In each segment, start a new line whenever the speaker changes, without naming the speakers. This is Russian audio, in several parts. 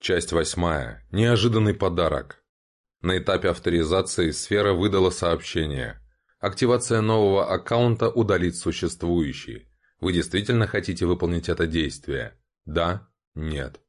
Часть восьмая. Неожиданный подарок. На этапе авторизации сфера выдала сообщение. Активация нового аккаунта удалит существующий. Вы действительно хотите выполнить это действие? Да? Нет?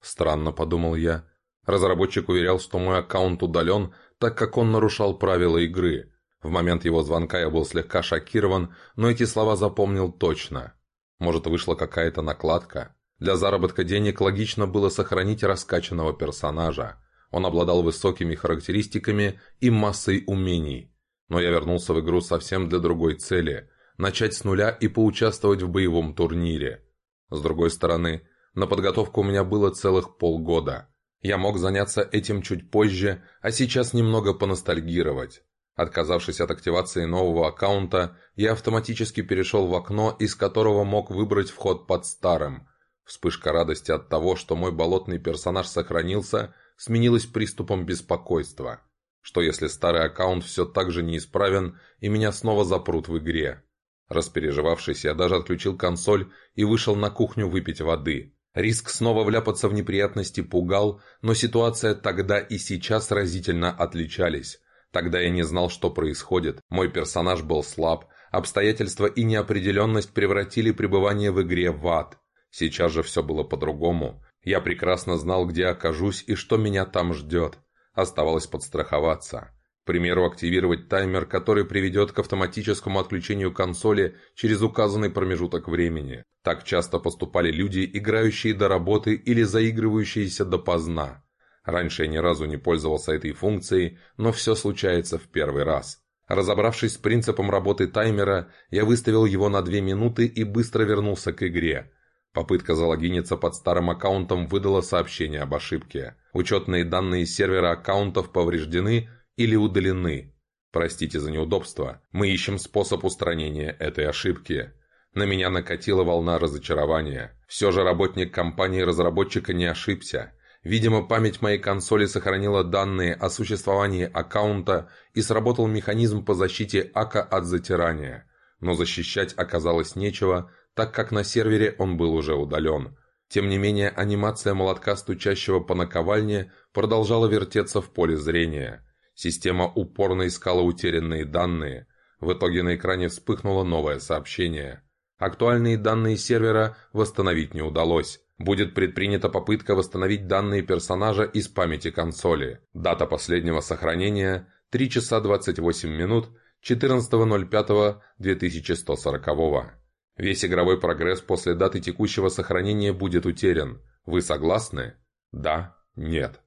Странно, подумал я. Разработчик уверял, что мой аккаунт удален, так как он нарушал правила игры. В момент его звонка я был слегка шокирован, но эти слова запомнил точно. Может, вышла какая-то накладка? Для заработка денег логично было сохранить раскачанного персонажа. Он обладал высокими характеристиками и массой умений. Но я вернулся в игру совсем для другой цели – начать с нуля и поучаствовать в боевом турнире. С другой стороны, на подготовку у меня было целых полгода. Я мог заняться этим чуть позже, а сейчас немного поностальгировать. Отказавшись от активации нового аккаунта, я автоматически перешел в окно, из которого мог выбрать вход под старым. Вспышка радости от того, что мой болотный персонаж сохранился – сменилось приступом беспокойства. Что если старый аккаунт все так же неисправен, и меня снова запрут в игре? Распереживавшись, я даже отключил консоль и вышел на кухню выпить воды. Риск снова вляпаться в неприятности пугал, но ситуация тогда и сейчас разительно отличались. Тогда я не знал, что происходит. Мой персонаж был слаб, обстоятельства и неопределенность превратили пребывание в игре в ад. Сейчас же все было по-другому. Я прекрасно знал, где окажусь и что меня там ждет. Оставалось подстраховаться. К примеру, активировать таймер, который приведет к автоматическому отключению консоли через указанный промежуток времени. Так часто поступали люди, играющие до работы или заигрывающиеся допоздна. Раньше я ни разу не пользовался этой функцией, но все случается в первый раз. Разобравшись с принципом работы таймера, я выставил его на 2 минуты и быстро вернулся к игре. Попытка залогиниться под старым аккаунтом выдала сообщение об ошибке. Учетные данные сервера аккаунтов повреждены или удалены. Простите за неудобство. Мы ищем способ устранения этой ошибки. На меня накатила волна разочарования. Все же работник компании-разработчика не ошибся. Видимо, память моей консоли сохранила данные о существовании аккаунта и сработал механизм по защите АКа от затирания. Но защищать оказалось нечего, так как на сервере он был уже удален. Тем не менее, анимация молотка, стучащего по наковальне, продолжала вертеться в поле зрения. Система упорно искала утерянные данные. В итоге на экране вспыхнуло новое сообщение. Актуальные данные сервера восстановить не удалось. Будет предпринята попытка восстановить данные персонажа из памяти консоли. Дата последнего сохранения – 3 часа 28 минут 14.05.2140. Весь игровой прогресс после даты текущего сохранения будет утерян. Вы согласны? Да? Нет?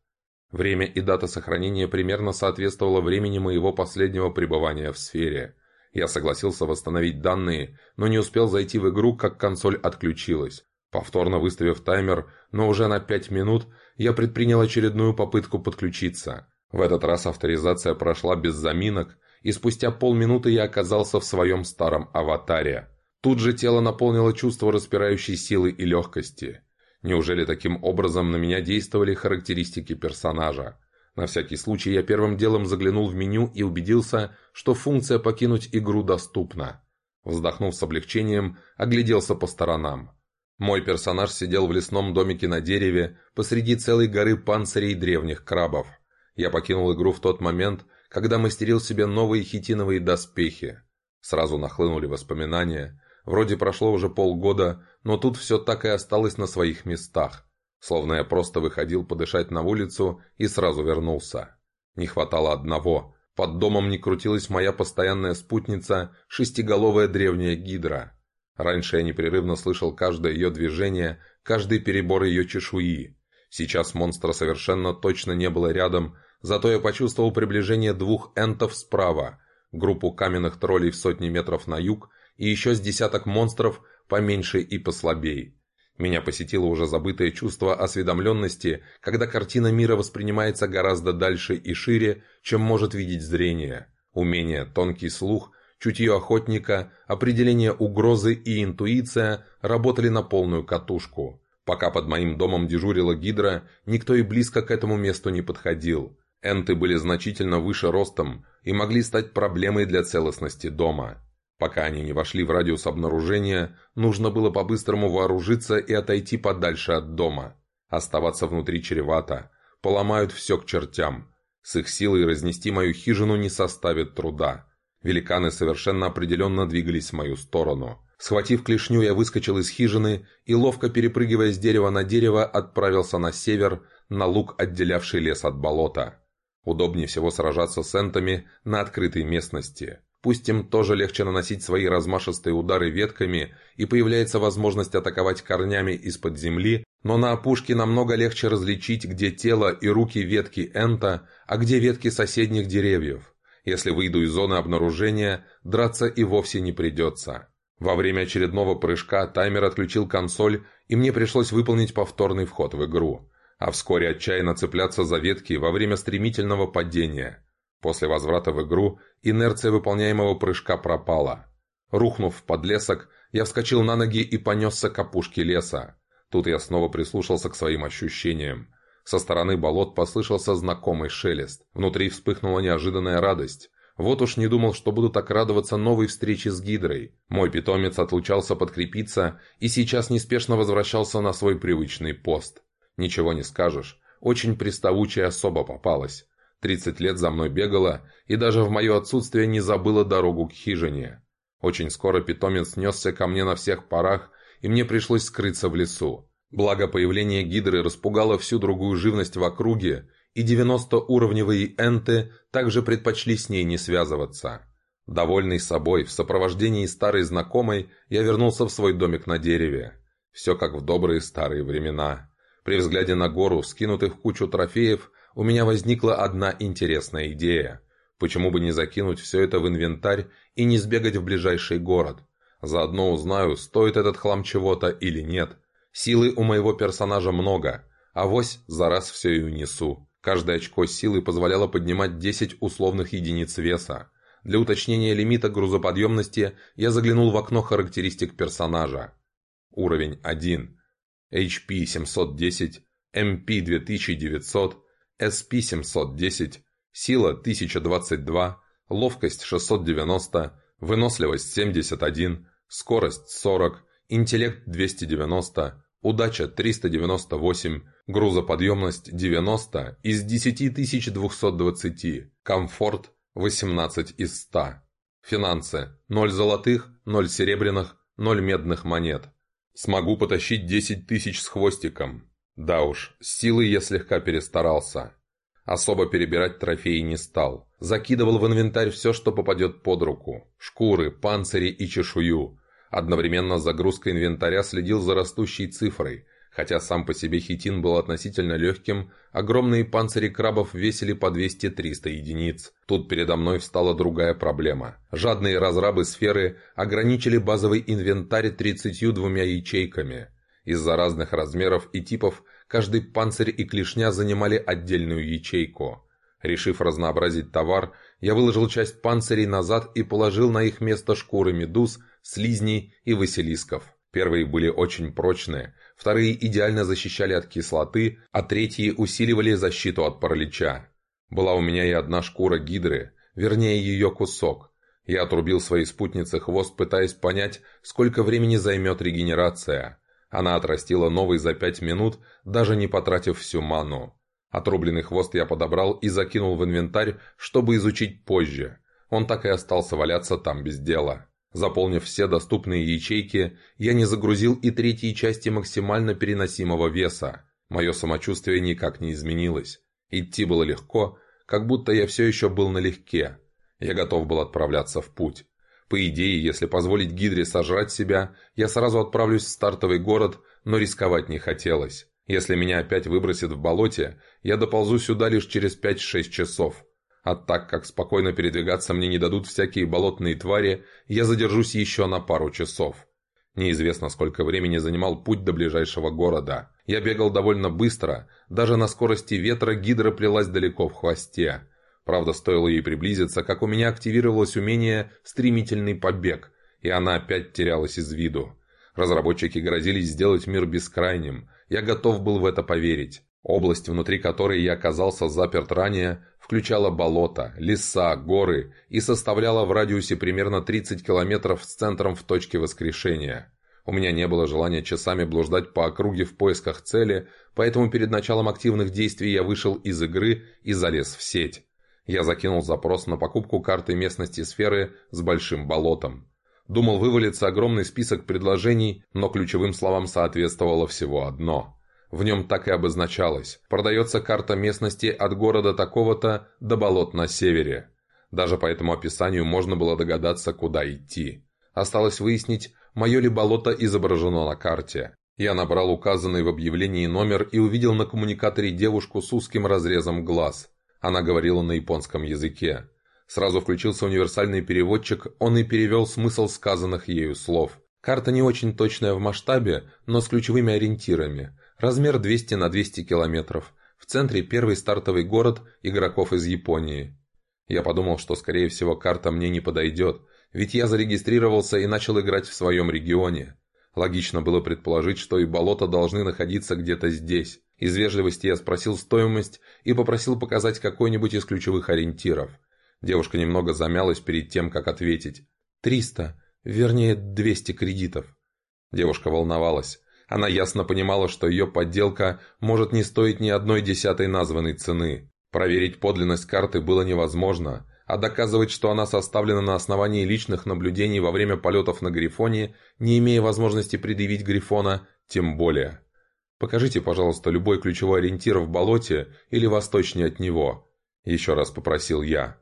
Время и дата сохранения примерно соответствовало времени моего последнего пребывания в сфере. Я согласился восстановить данные, но не успел зайти в игру, как консоль отключилась. Повторно выставив таймер, но уже на 5 минут, я предпринял очередную попытку подключиться. В этот раз авторизация прошла без заминок, и спустя полминуты я оказался в своем старом аватаре. Тут же тело наполнило чувство распирающей силы и легкости. Неужели таким образом на меня действовали характеристики персонажа? На всякий случай я первым делом заглянул в меню и убедился, что функция «покинуть игру» доступна. Вздохнув с облегчением, огляделся по сторонам. Мой персонаж сидел в лесном домике на дереве посреди целой горы панцирей древних крабов. Я покинул игру в тот момент, когда мастерил себе новые хитиновые доспехи. Сразу нахлынули воспоминания, Вроде прошло уже полгода, но тут все так и осталось на своих местах. Словно я просто выходил подышать на улицу и сразу вернулся. Не хватало одного. Под домом не крутилась моя постоянная спутница, шестиголовая древняя гидра. Раньше я непрерывно слышал каждое ее движение, каждый перебор ее чешуи. Сейчас монстра совершенно точно не было рядом, зато я почувствовал приближение двух энтов справа, группу каменных троллей в сотни метров на юг и еще с десяток монстров поменьше и послабей. Меня посетило уже забытое чувство осведомленности, когда картина мира воспринимается гораздо дальше и шире, чем может видеть зрение. Умение, тонкий слух, чутье охотника, определение угрозы и интуиция работали на полную катушку. Пока под моим домом дежурила гидра, никто и близко к этому месту не подходил. Энты были значительно выше ростом и могли стать проблемой для целостности дома. Пока они не вошли в радиус обнаружения, нужно было по-быстрому вооружиться и отойти подальше от дома. Оставаться внутри чревато. Поломают все к чертям. С их силой разнести мою хижину не составит труда. Великаны совершенно определенно двигались в мою сторону. Схватив клешню, я выскочил из хижины и, ловко перепрыгивая с дерева на дерево, отправился на север, на луг, отделявший лес от болота. Удобнее всего сражаться с энтами на открытой местности. Пусть им тоже легче наносить свои размашистые удары ветками и появляется возможность атаковать корнями из-под земли, но на опушке намного легче различить, где тело и руки ветки энта, а где ветки соседних деревьев. Если выйду из зоны обнаружения, драться и вовсе не придется. Во время очередного прыжка таймер отключил консоль, и мне пришлось выполнить повторный вход в игру, а вскоре отчаянно цепляться за ветки во время стремительного падения. После возврата в игру инерция выполняемого прыжка пропала. Рухнув в подлесок, я вскочил на ноги и понесся к опушке леса. Тут я снова прислушался к своим ощущениям. Со стороны болот послышался знакомый шелест. Внутри вспыхнула неожиданная радость. Вот уж не думал, что буду так радоваться новой встрече с Гидрой. Мой питомец отлучался подкрепиться и сейчас неспешно возвращался на свой привычный пост. Ничего не скажешь, очень приставучая особа попалась. Тридцать лет за мной бегала и даже в мое отсутствие не забыла дорогу к хижине. Очень скоро питомец снесся ко мне на всех парах, и мне пришлось скрыться в лесу. Благо появление гидры распугало всю другую живность в округе, и 90-уровневые энты также предпочли с ней не связываться. Довольный собой, в сопровождении старой знакомой, я вернулся в свой домик на дереве. Все как в добрые старые времена. При взгляде на гору, скинутых в кучу трофеев, у меня возникла одна интересная идея. Почему бы не закинуть все это в инвентарь и не сбегать в ближайший город? Заодно узнаю, стоит этот хлам чего-то или нет. Силы у моего персонажа много, а вось за раз все и унесу. Каждое очко силы позволяло поднимать 10 условных единиц веса. Для уточнения лимита грузоподъемности я заглянул в окно характеристик персонажа. Уровень 1. HP 710, MP 2900, SP 710, сила 1022, ловкость 690, выносливость 71, скорость 40, интеллект 290, удача 398, грузоподъемность 90 из 10220, комфорт 18 из 100. Финансы 0 золотых, 0 серебряных, 0 медных монет. Смогу потащить 10 тысяч с хвостиком. Да уж, с силой я слегка перестарался. Особо перебирать трофеи не стал. Закидывал в инвентарь все, что попадет под руку. Шкуры, панцири и чешую. Одновременно с загрузкой инвентаря следил за растущей цифрой. Хотя сам по себе хитин был относительно легким, огромные панцири крабов весили по 200-300 единиц. Тут передо мной встала другая проблема. Жадные разрабы сферы ограничили базовый инвентарь 32 ячейками. Из-за разных размеров и типов каждый панцирь и клешня занимали отдельную ячейку. Решив разнообразить товар, я выложил часть панцирей назад и положил на их место шкуры медуз, слизней и василисков. Первые были очень прочные, вторые идеально защищали от кислоты, а третьи усиливали защиту от паралича. Была у меня и одна шкура гидры, вернее ее кусок. Я отрубил своей спутнице хвост, пытаясь понять, сколько времени займет регенерация. Она отрастила новый за пять минут, даже не потратив всю ману. Отрубленный хвост я подобрал и закинул в инвентарь, чтобы изучить позже. Он так и остался валяться там без дела. Заполнив все доступные ячейки, я не загрузил и третьей части максимально переносимого веса. Мое самочувствие никак не изменилось. Идти было легко, как будто я все еще был налегке. Я готов был отправляться в путь. По идее, если позволить Гидре сожрать себя, я сразу отправлюсь в стартовый город, но рисковать не хотелось. Если меня опять выбросит в болоте, я доползу сюда лишь через 5-6 часов. А так как спокойно передвигаться мне не дадут всякие болотные твари, я задержусь еще на пару часов. Неизвестно, сколько времени занимал путь до ближайшего города. Я бегал довольно быстро, даже на скорости ветра гидра плелась далеко в хвосте. Правда, стоило ей приблизиться, как у меня активировалось умение «стремительный побег», и она опять терялась из виду. Разработчики грозились сделать мир бескрайним, я готов был в это поверить. Область, внутри которой я оказался заперт ранее, включала болота, леса, горы и составляла в радиусе примерно 30 километров с центром в точке воскрешения. У меня не было желания часами блуждать по округе в поисках цели, поэтому перед началом активных действий я вышел из игры и залез в сеть. Я закинул запрос на покупку карты местности сферы с большим болотом. Думал вывалиться огромный список предложений, но ключевым словам соответствовало всего одно. В нем так и обозначалось. Продается карта местности от города такого-то до болот на севере. Даже по этому описанию можно было догадаться, куда идти. Осталось выяснить, мое ли болото изображено на карте. Я набрал указанный в объявлении номер и увидел на коммуникаторе девушку с узким разрезом глаз. Она говорила на японском языке. Сразу включился универсальный переводчик, он и перевел смысл сказанных ею слов. Карта не очень точная в масштабе, но с ключевыми ориентирами. Размер 200 на 200 километров. В центре первый стартовый город игроков из Японии. Я подумал, что скорее всего карта мне не подойдет, ведь я зарегистрировался и начал играть в своем регионе. Логично было предположить, что и болота должны находиться где-то здесь. Из вежливости я спросил стоимость и попросил показать какой-нибудь из ключевых ориентиров – Девушка немного замялась перед тем, как ответить. «Триста, вернее, двести кредитов». Девушка волновалась. Она ясно понимала, что ее подделка может не стоить ни одной десятой названной цены. Проверить подлинность карты было невозможно, а доказывать, что она составлена на основании личных наблюдений во время полетов на Грифоне, не имея возможности предъявить Грифона, тем более. «Покажите, пожалуйста, любой ключевой ориентир в болоте или восточнее от него», – еще раз попросил я.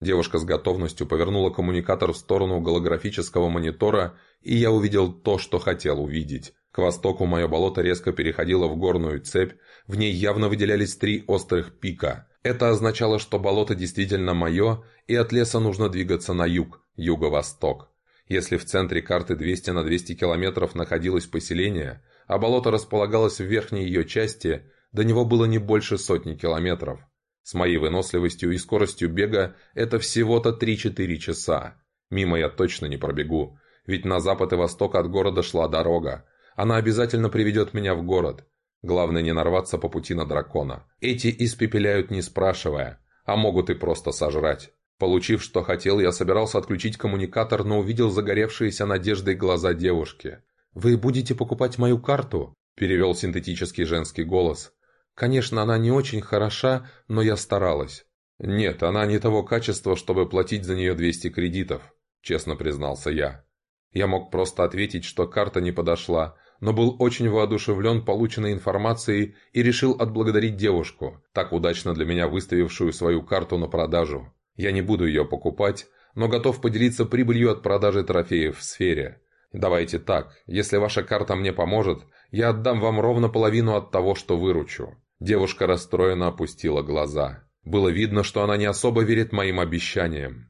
Девушка с готовностью повернула коммуникатор в сторону голографического монитора, и я увидел то, что хотел увидеть. К востоку мое болото резко переходило в горную цепь, в ней явно выделялись три острых пика. Это означало, что болото действительно мое, и от леса нужно двигаться на юг, юго-восток. Если в центре карты 200 на 200 километров находилось поселение, а болото располагалось в верхней ее части, до него было не больше сотни километров. С моей выносливостью и скоростью бега это всего-то 3-4 часа. Мимо я точно не пробегу, ведь на запад и восток от города шла дорога. Она обязательно приведет меня в город. Главное не нарваться по пути на дракона. Эти испепеляют не спрашивая, а могут и просто сожрать. Получив, что хотел, я собирался отключить коммуникатор, но увидел загоревшиеся надеждой глаза девушки. «Вы будете покупать мою карту?» – перевел синтетический женский голос. Конечно, она не очень хороша, но я старалась. Нет, она не того качества, чтобы платить за нее 200 кредитов, честно признался я. Я мог просто ответить, что карта не подошла, но был очень воодушевлен полученной информацией и решил отблагодарить девушку, так удачно для меня выставившую свою карту на продажу. Я не буду ее покупать, но готов поделиться прибылью от продажи трофеев в сфере. Давайте так, если ваша карта мне поможет, я отдам вам ровно половину от того, что выручу. Девушка расстроенно опустила глаза. Было видно, что она не особо верит моим обещаниям.